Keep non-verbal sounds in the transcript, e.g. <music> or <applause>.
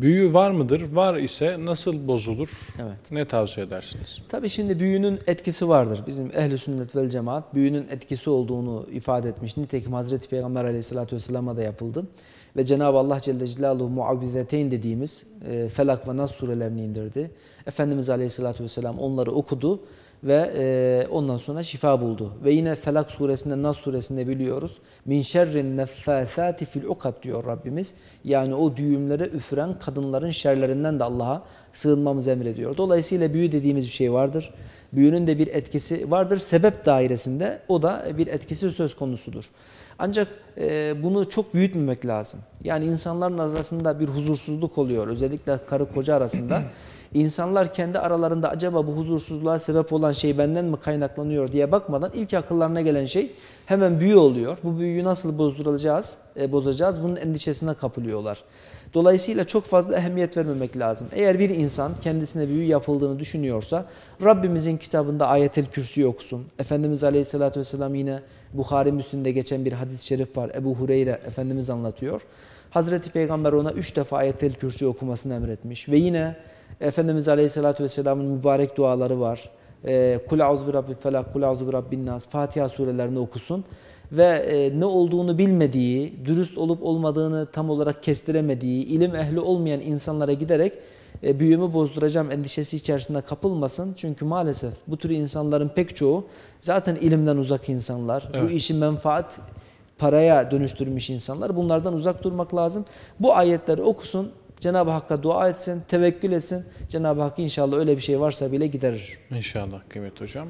Büyü var mıdır? Var ise nasıl bozulur? Evet. Ne tavsiye edersiniz? Tabii şimdi büyünün etkisi vardır. Bizim ehli sünnet vel cemaat büyünün etkisi olduğunu ifade etmiş. Nitekim Hazreti Peygamber aleyhissalatü vesselam'a da yapıldı. Ve Cenab-ı Allah Celle Celaluhu muavvizeteyn dediğimiz e, Felak ve Nas surelerini indirdi. Efendimiz aleyhissalatü vesselam onları okudu ve e, ondan sonra şifa buldu. Ve yine Felak suresinde Nas suresinde biliyoruz. Min şerrin neffâthâti fil ukad diyor Rabbimiz. Yani o düğümlere üfüren kadınların şerlerinden de Allah'a sığınmamızı emrediyor. Dolayısıyla büyü dediğimiz bir şey vardır. Büyünün de bir etkisi vardır. Sebep dairesinde o da bir etkisi söz konusudur. Ancak e, bunu çok büyütmemek lazım. Yani insanların arasında bir huzursuzluk oluyor. Özellikle karı koca arasında. <clears throat> İnsanlar kendi aralarında acaba bu huzursuzluğa sebep olan şey benden mi kaynaklanıyor diye bakmadan ilk akıllarına gelen şey hemen büyü oluyor. Bu büyüyü nasıl bozduracağız, e, bozacağız bunun endişesine kapılıyorlar. Dolayısıyla çok fazla ehemmiyet vermemek lazım. Eğer bir insan kendisine büyü yapıldığını düşünüyorsa Rabbimizin kitabında ayetel kürsü okusun. Efendimiz Aleyhisselatü Vesselam yine Bukhari Müslim'de geçen bir hadis-i şerif var. Ebu Hureyre Efendimiz anlatıyor. Hazreti Peygamber ona üç defa ayetel kürsü okumasını emretmiş. Ve yine Efendimiz Aleyhisselatü Vesselam'ın mübarek duaları var. E, Kul auzu bi rabbil felak, kul auzu bi rabbin nas, Fatiha surelerini okusun ve e, ne olduğunu bilmediği, dürüst olup olmadığını tam olarak kestiremediği, ilim ehli olmayan insanlara giderek e, büyümü bozduracağım endişesi içerisinde kapılmasın. Çünkü maalesef bu tür insanların pek çoğu zaten ilimden uzak insanlar. Evet. Bu işi menfaat paraya dönüştürmüş insanlar. Bunlardan uzak durmak lazım. Bu ayetleri okusun, Cenab-ı Hakk'a dua etsin, tevekkül etsin. Cenab-ı Hak inşallah öyle bir şey varsa bile giderir. İnşallah kıymet hocam.